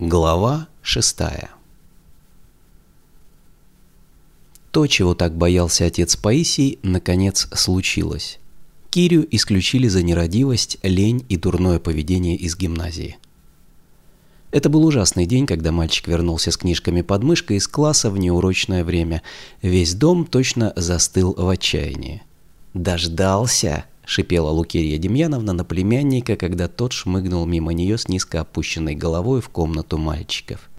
Глава шестая То, чего так боялся отец Паисий, наконец случилось. Кирю исключили за нерадивость, лень и дурное поведение из гимназии. Это был ужасный день, когда мальчик вернулся с книжками под мышкой из класса в неурочное время. Весь дом точно застыл в отчаянии. «Дождался!» – шипела Лукерья Демьяновна на племянника, когда тот шмыгнул мимо нее с низко опущенной головой в комнату мальчиков.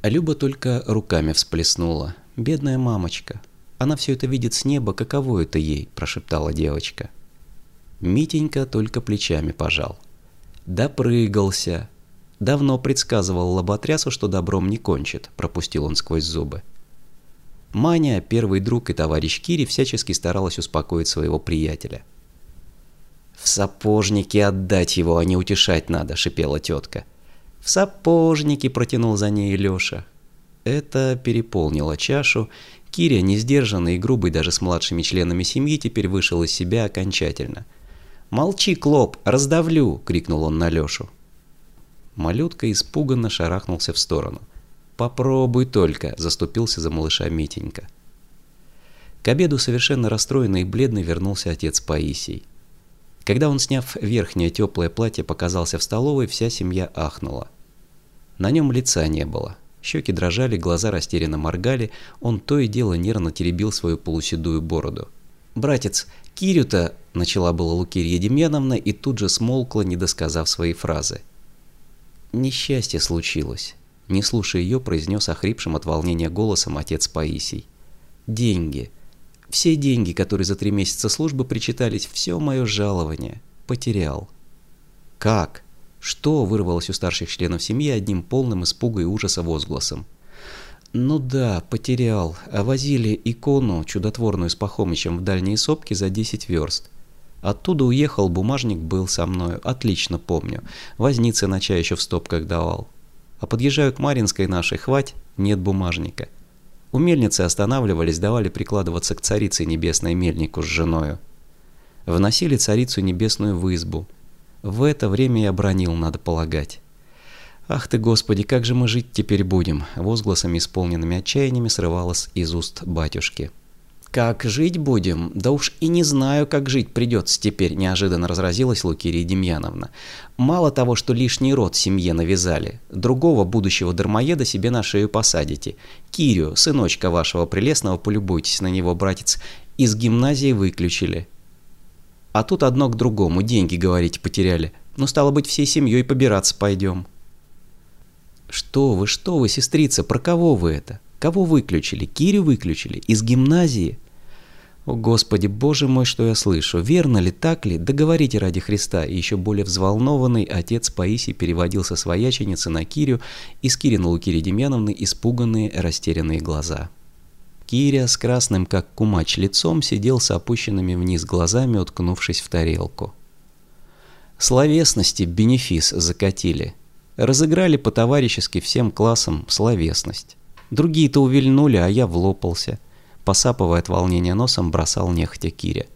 А Люба только руками всплеснула. «Бедная мамочка! Она все это видит с неба, каково это ей?» – прошептала девочка. Митенька только плечами пожал. «Допрыгался!» Давно предсказывал лоботрясу, что добром не кончит, пропустил он сквозь зубы. Маня, первый друг и товарищ Кири, всячески старалась успокоить своего приятеля. «В сапожники отдать его, а не утешать надо», — шипела тетка. «В сапожники», — протянул за ней Леша. Это переполнило чашу. Киря, несдержанный и грубый даже с младшими членами семьи, теперь вышел из себя окончательно. «Молчи, Клоп, раздавлю!» — крикнул он на Лешу. Малютка испуганно шарахнулся в сторону. «Попробуй только!» – заступился за малыша Митенька. К обеду совершенно расстроенный и бледный вернулся отец Паисий. Когда он, сняв верхнее теплое платье, показался в столовой, вся семья ахнула. На нем лица не было. Щеки дрожали, глаза растерянно моргали, он то и дело нервно теребил свою полуседую бороду. «Братец, Кирю-то!» – начала была Лукерья Демьяновна и тут же смолкла, не досказав свои фразы. «Несчастье случилось. Не слушая ее, произнес охрипшим от волнения голосом отец Паисий. «Деньги. Все деньги, которые за три месяца службы причитались, все мое жалование. Потерял». «Как? Что?» – вырвалось у старших членов семьи одним полным испуга и ужаса возгласом. «Ну да, потерял. А возили икону чудотворную с Пахомычем в дальние сопки за 10 верст. Оттуда уехал, бумажник был со мною, отлично помню. Возница на чай еще в стопках давал. А подъезжаю к Маринской нашей, хвать, нет бумажника. У мельницы останавливались, давали прикладываться к царице небесной мельнику с женою. Вносили царицу небесную в избу. В это время я бронил, надо полагать. «Ах ты, Господи, как же мы жить теперь будем?» Возгласами, исполненными отчаяниями, срывалось из уст батюшки. «Как жить будем? Да уж и не знаю, как жить придется теперь», – неожиданно разразилась Лукерия Демьяновна. «Мало того, что лишний род семье навязали, другого будущего дармоеда себе на шею посадите. Кирю, сыночка вашего прелестного, полюбуйтесь на него, братец, из гимназии выключили. А тут одно к другому, деньги, говорите, потеряли. Ну, стало быть, всей семьей побираться пойдем». «Что вы, что вы, сестрица, про кого вы это?» Кого выключили? Кирю выключили? Из гимназии? О, Господи, Боже мой, что я слышу! Верно ли, так ли? Договорите ради Христа. И еще более взволнованный отец Паисий переводил со свояченицы на Кирю, и с Кири на Лукире Демьяновны испуганные, растерянные глаза. Киря с красным, как кумач, лицом сидел с опущенными вниз глазами, уткнувшись в тарелку. Словесности бенефис закатили. Разыграли по-товарищески всем классам словесность. Другие-то увильнули, а я влопался. Посапывая от волнения носом, бросал нехотя Киря.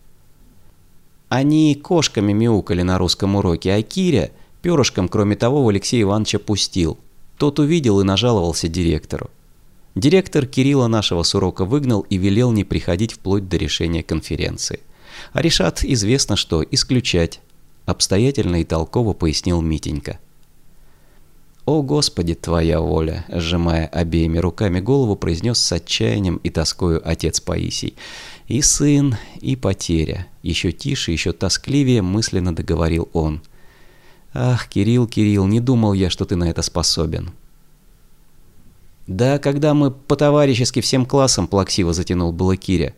Они кошками мяукали на русском уроке, а Киря перышком, кроме того, в Алексея Ивановича пустил. Тот увидел и нажаловался директору. Директор Кирилла нашего с урока выгнал и велел не приходить вплоть до решения конференции. А решат известно что, исключать. Обстоятельно и толково пояснил Митенька. «О, Господи, Твоя воля!» – сжимая обеими руками голову, произнес с отчаянием и тоскою отец Паисий. «И сын, и потеря!» Еще тише, еще тоскливее мысленно договорил он. «Ах, Кирилл, Кирилл, не думал я, что ты на это способен!» «Да, когда мы по-товарищески всем классом плаксиво затянул было Киря.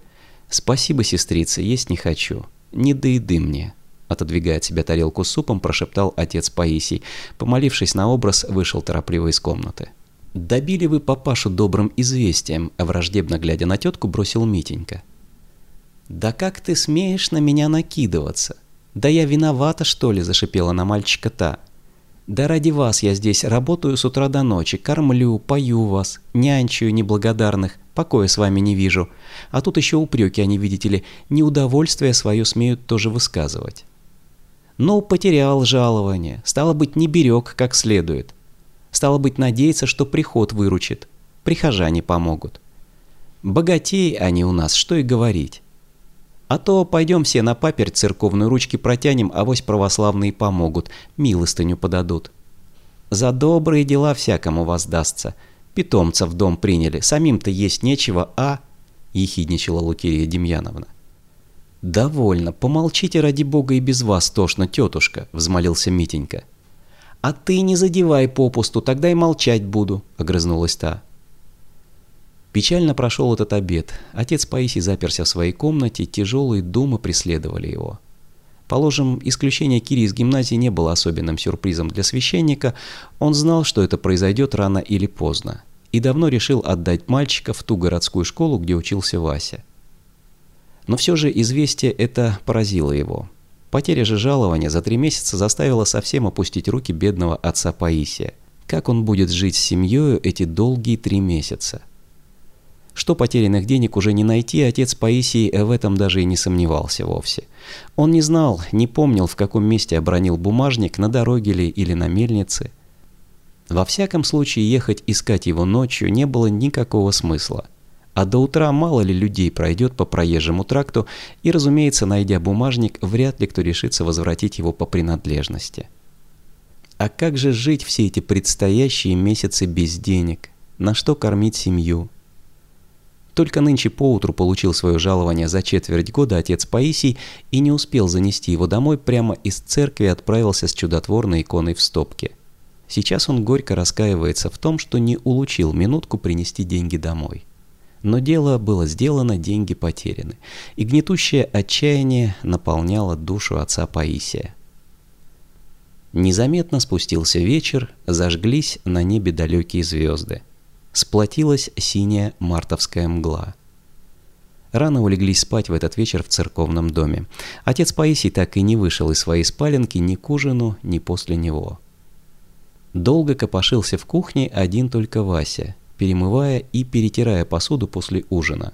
Спасибо, сестрица, есть не хочу. Не до еды мне!» Отодвигая от себя тарелку с супом, прошептал отец Паисий. Помолившись на образ, вышел торопливо из комнаты. «Добили вы папашу добрым известием», а враждебно глядя на тетку, бросил Митенька. «Да как ты смеешь на меня накидываться? Да я виновата, что ли?» – зашипела на мальчика та. «Да ради вас я здесь работаю с утра до ночи, кормлю, пою вас, нянчую неблагодарных, покоя с вами не вижу. А тут еще упреки они, видите ли, неудовольствие свое смеют тоже высказывать». Ну, потерял жалование, стало быть, не берег как следует. Стало быть, надеется, что приход выручит. Прихожане помогут. Богатей они у нас, что и говорить. А то пойдем все на паперть церковной ручки протянем, а вось православные помогут, милостыню подадут. За добрые дела всякому воздастся. Питомца в дом приняли, самим-то есть нечего, а...» — ехидничала Лукерия Демьяновна. «Довольно, помолчите ради бога и без вас тошно, тетушка», — взмолился Митенька. «А ты не задевай попусту, тогда и молчать буду», — огрызнулась та. Печально прошел этот обед. Отец Паисий заперся в своей комнате, тяжелые думы преследовали его. Положим, исключение Кири из гимназии не было особенным сюрпризом для священника, он знал, что это произойдет рано или поздно, и давно решил отдать мальчика в ту городскую школу, где учился Вася. Но все же известие это поразило его. Потеря же жалования за три месяца заставила совсем опустить руки бедного отца Паисия. Как он будет жить с семьей эти долгие три месяца? Что потерянных денег уже не найти, отец Паисий в этом даже и не сомневался вовсе. Он не знал, не помнил, в каком месте обронил бумажник, на дороге ли или на мельнице. Во всяком случае, ехать искать его ночью не было никакого смысла. А до утра мало ли людей пройдет по проезжему тракту, и, разумеется, найдя бумажник, вряд ли кто решится возвратить его по принадлежности. А как же жить все эти предстоящие месяцы без денег? На что кормить семью? Только нынче поутру получил свое жалование за четверть года отец Паисий и не успел занести его домой, прямо из церкви отправился с чудотворной иконой в стопке. Сейчас он горько раскаивается в том, что не улучил минутку принести деньги домой. Но дело было сделано, деньги потеряны, и гнетущее отчаяние наполняло душу отца Паисия. Незаметно спустился вечер, зажглись на небе далекие звезды сплотилась синяя мартовская мгла. Рано улеглись спать в этот вечер в церковном доме. Отец Паисий так и не вышел из своей спаленки ни к ужину, ни после него. Долго копошился в кухне один только Вася, перемывая и перетирая посуду после ужина.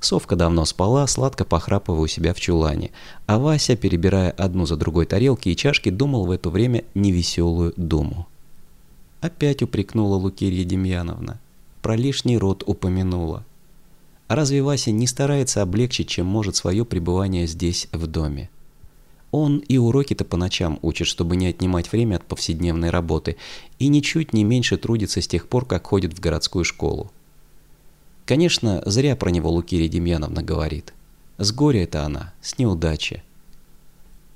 Совка давно спала, сладко похрапывая у себя в чулане, а Вася, перебирая одну за другой тарелки и чашки, думал в это время невеселую думу. Опять упрекнула Лукерья Демьяновна. Про лишний род упомянула. А разве Вася не старается облегчить, чем может свое пребывание здесь, в доме? Он и уроки-то по ночам учит, чтобы не отнимать время от повседневной работы, и ничуть не меньше трудится с тех пор, как ходит в городскую школу. Конечно, зря про него Лукирия Демьяновна говорит. С горя это она, с неудачи.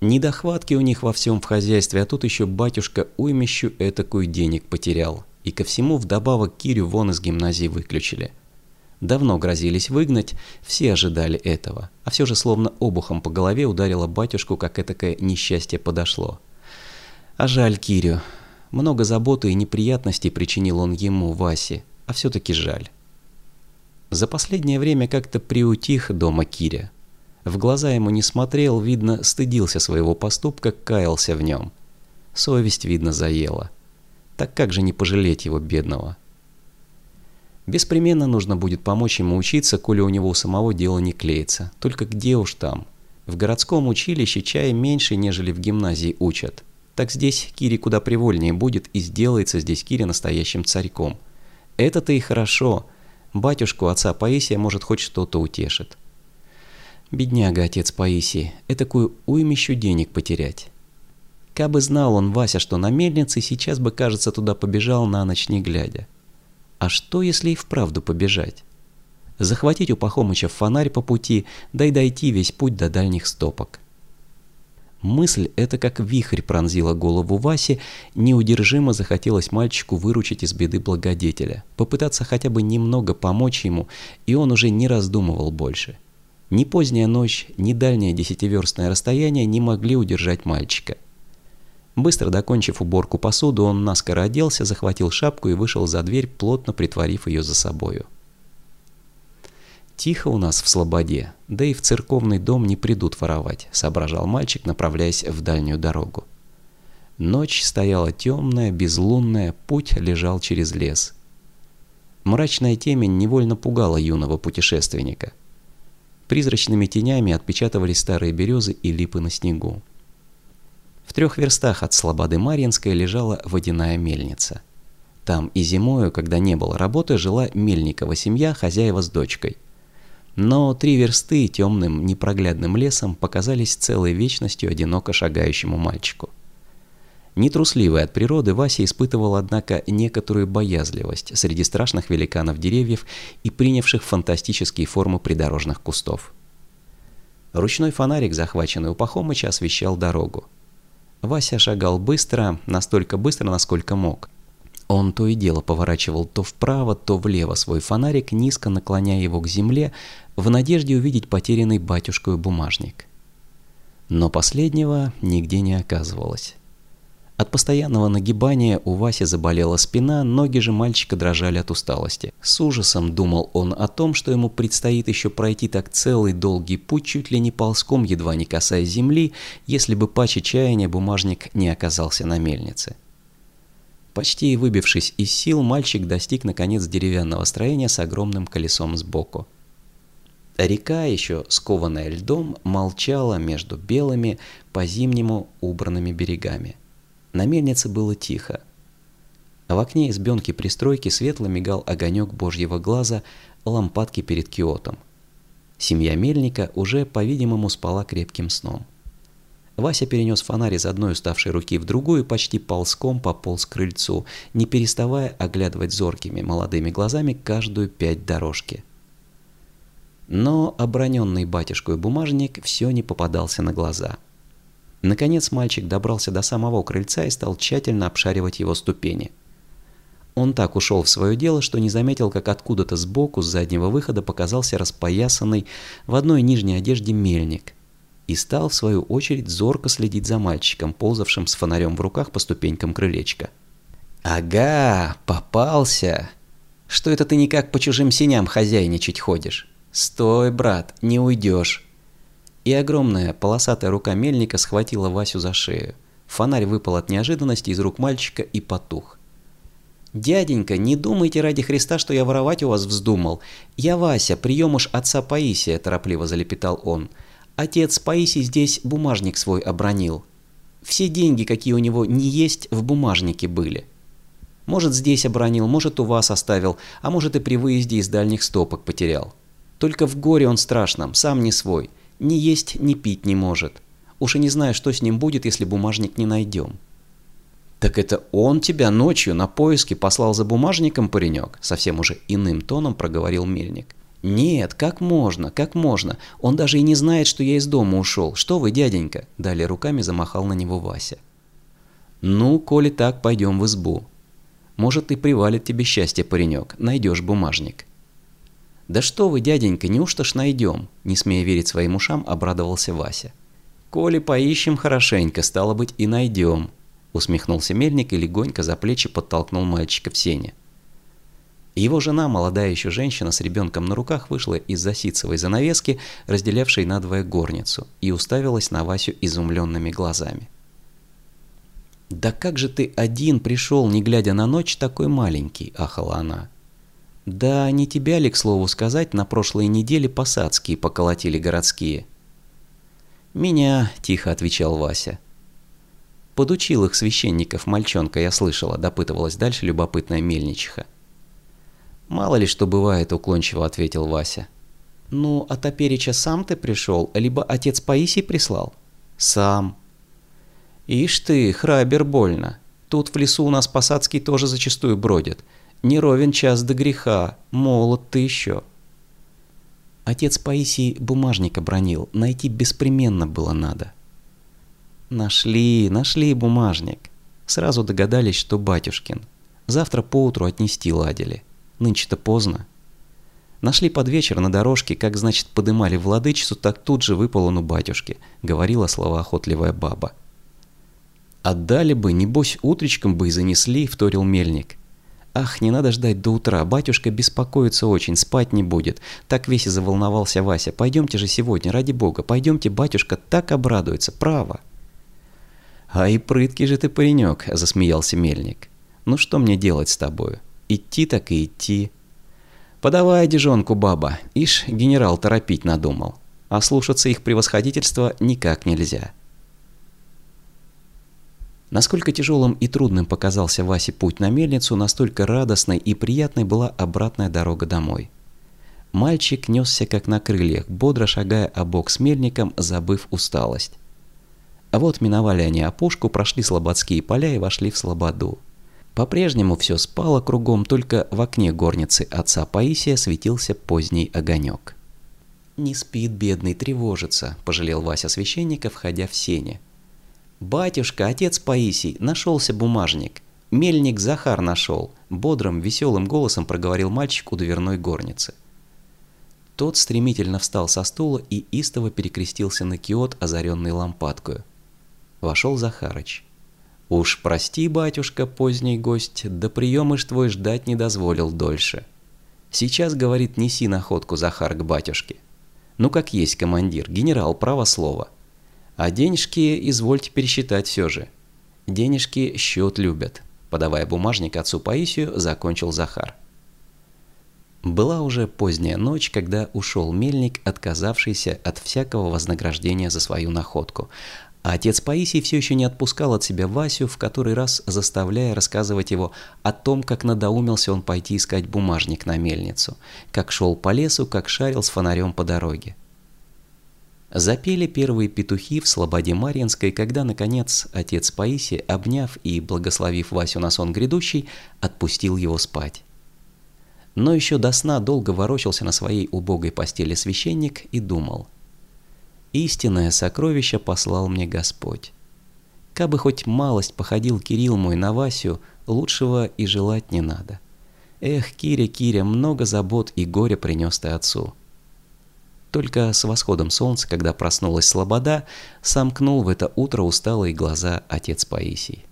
Недохватки у них во всем в хозяйстве, а тут еще батюшка уймищу этакую денег потерял. И ко всему вдобавок Кирю вон из гимназии выключили. Давно грозились выгнать, все ожидали этого. А все же словно обухом по голове ударило батюшку, как этакое несчастье подошло. А жаль Кирю. Много заботы и неприятностей причинил он ему, Васе, а все-таки жаль. За последнее время как-то приутих дома Киря. В глаза ему не смотрел, видно, стыдился своего поступка, каялся в нем. Совесть, видно, заела. Так как же не пожалеть его, бедного? Беспременно нужно будет помочь ему учиться, коли у него у самого дело не клеится. Только где уж там? В городском училище чая меньше, нежели в гимназии учат. Так здесь Кири куда привольнее будет и сделается здесь Кири настоящим царьком. Это-то и хорошо. Батюшку отца Паисия может хоть что-то утешит. Бедняга отец Паисий, этакую уймищу денег потерять. Кабы знал он, Вася, что на мельнице, сейчас бы, кажется, туда побежал на ночь не глядя. А что, если и вправду побежать? Захватить у Пахомыча фонарь по пути, да и дойти весь путь до дальних стопок. Мысль эта как вихрь пронзила голову Васи, неудержимо захотелось мальчику выручить из беды благодетеля, попытаться хотя бы немного помочь ему, и он уже не раздумывал больше. Ни поздняя ночь, ни дальнее десятиверстное расстояние не могли удержать мальчика. Быстро докончив уборку посуды, он наскоро оделся, захватил шапку и вышел за дверь, плотно притворив ее за собою. «Тихо у нас в Слободе, да и в церковный дом не придут воровать», — соображал мальчик, направляясь в дальнюю дорогу. Ночь стояла темная, безлунная, путь лежал через лес. Мрачная темень невольно пугала юного путешественника — Призрачными тенями отпечатывались старые березы и липы на снегу. В трех верстах от Слободы Марьинской лежала водяная мельница. Там и зимою, когда не было работы, жила Мельникова семья, хозяева с дочкой. Но три версты темным непроглядным лесом показались целой вечностью одиноко шагающему мальчику. Нетрусливый от природы, Вася испытывал, однако, некоторую боязливость среди страшных великанов деревьев и принявших фантастические формы придорожных кустов. Ручной фонарик, захваченный у Пахомыча, освещал дорогу. Вася шагал быстро, настолько быстро, насколько мог. Он то и дело поворачивал то вправо, то влево свой фонарик, низко наклоняя его к земле, в надежде увидеть потерянный батюшкой бумажник. Но последнего нигде не оказывалось. От постоянного нагибания у Васи заболела спина, ноги же мальчика дрожали от усталости. С ужасом думал он о том, что ему предстоит еще пройти так целый долгий путь, чуть ли не ползком, едва не касаясь земли, если бы паче чаяния бумажник не оказался на мельнице. Почти выбившись из сил, мальчик достиг наконец деревянного строения с огромным колесом сбоку. Река, еще скованная льдом, молчала между белыми, по-зимнему убранными берегами. На мельнице было тихо. В окне избенки пристройки светло мигал огонек божьего глаза лампадки перед киотом. Семья мельника уже, по-видимому, спала крепким сном. Вася перенес фонарь из одной уставшей руки в другую и почти ползком пополз к крыльцу, не переставая оглядывать зоркими молодыми глазами каждую пять дорожки. Но оброненный батюшкой бумажник все не попадался на глаза. Наконец мальчик добрался до самого крыльца и стал тщательно обшаривать его ступени. Он так ушел в свое дело, что не заметил, как откуда-то сбоку, с заднего выхода, показался распоясанный в одной нижней одежде мельник – и стал, в свою очередь, зорко следить за мальчиком, ползавшим с фонарем в руках по ступенькам крылечка. «Ага, попался! Что это ты никак по чужим синям хозяйничать ходишь? Стой, брат, не уйдешь!» И огромная полосатая рука мельника схватила Васю за шею. Фонарь выпал от неожиданности из рук мальчика и потух. «Дяденька, не думайте ради Христа, что я воровать у вас вздумал. Я Вася, приемуш отца Паисия», – торопливо залепетал он. Отец Паисий здесь бумажник свой обронил. Все деньги, какие у него не есть, в бумажнике были. Может, здесь обронил, может, у вас оставил, а может, и при выезде из дальних стопок потерял. Только в горе он страшном, сам не свой. Ни есть, ни пить не может. Уж и не знаю, что с ним будет, если бумажник не найдем. «Так это он тебя ночью на поиски послал за бумажником, паренек?» Совсем уже иным тоном проговорил мельник. «Нет, как можно, как можно? Он даже и не знает, что я из дома ушел. Что вы, дяденька?» Далее руками замахал на него Вася. «Ну, коли так, пойдем в избу. Может, и привалит тебе счастье, паренек, найдешь бумажник». «Да что вы, дяденька, неужто ж найдем?» Не смея верить своим ушам, обрадовался Вася. «Коли поищем хорошенько, стало быть, и найдем», усмехнулся мельник и легонько за плечи подтолкнул мальчика в сене. Его жена, молодая еще женщина с ребенком на руках, вышла из-за занавески, разделявшей надвое горницу, и уставилась на Васю изумленными глазами. «Да как же ты один пришел, не глядя на ночь, такой маленький?» – ахала она. «Да не тебя ли, к слову сказать, на прошлой неделе посадские поколотили городские?» «Меня», – тихо отвечал Вася. «Подучил их священников мальчонка, я слышала», – допытывалась дальше любопытная мельничиха. «Мало ли что бывает», – уклончиво ответил Вася. «Ну, а топереча сам ты пришел, либо отец Паисий прислал?» «Сам». «Ишь ты, храбер больно. Тут в лесу у нас посадский тоже зачастую бродит. Не ровен час до греха, молод ты еще». Отец Паисий бумажник обронил, найти беспременно было надо. Нашли, нашли бумажник. Сразу догадались, что батюшкин. Завтра поутру отнести ладили. Нынче-то поздно. Нашли под вечер на дорожке, как, значит, подымали владычицу, так тут же выпал он у батюшки, говорила словоохотливая баба. «Отдали бы, небось, утречком бы и занесли», — вторил мельник. «Ах, не надо ждать до утра, батюшка беспокоится очень, спать не будет». Так весь и заволновался Вася. «Пойдемте же сегодня, ради бога, пойдемте, батюшка так обрадуется, право». «А и прыткий же ты паренек», — засмеялся мельник. «Ну что мне делать с тобою? Идти так и идти. Подавай одежонку, баба, ишь генерал торопить надумал. А слушаться их превосходительства никак нельзя. Насколько тяжелым и трудным показался Васе путь на мельницу, настолько радостной и приятной была обратная дорога домой. Мальчик несся как на крыльях, бодро шагая обок с мельником, забыв усталость. А вот миновали они опушку, прошли слободские поля и вошли в слободу. По-прежнему все спало кругом, только в окне горницы отца Паисия светился поздний огонек. «Не спит, бедный, тревожится», – пожалел Вася священника, входя в сене. «Батюшка, отец Паисий, нашелся бумажник. Мельник Захар нашел», – бодрым, веселым голосом проговорил мальчик у дверной горницы. Тот стремительно встал со стула и истово перекрестился на киот, озаренный лампадкою. Вошел Захарыч. «Уж прости, батюшка, поздний гость, да приемыш твой ждать не дозволил дольше. Сейчас, говорит, неси находку, Захар, к батюшке. Ну, как есть командир, генерал, право слово. А денежки извольте пересчитать все же. Денежки счет любят», подавая бумажник отцу Паисию, закончил Захар. Была уже поздняя ночь, когда ушел мельник, отказавшийся от всякого вознаграждения за свою находку, а отец Паисий все еще не отпускал от себя Васю, в который раз заставляя рассказывать его о том, как надоумился он пойти искать бумажник на мельницу, как шел по лесу, как шарил с фонарем по дороге. Запели первые петухи в Слободе Марьинской, когда, наконец, отец Паисий, обняв и благословив Васю на сон грядущий, отпустил его спать. Но еще до сна долго ворочался на своей убогой постели священник и думал – Истинное сокровище послал мне Господь. Кабы хоть малость походил Кирилл мой на Васю, лучшего и желать не надо. Эх, Киря, Киря, много забот и горя принес ты отцу. Только с восходом солнца, когда проснулась слобода, сомкнул в это утро усталые глаза отец Паисий.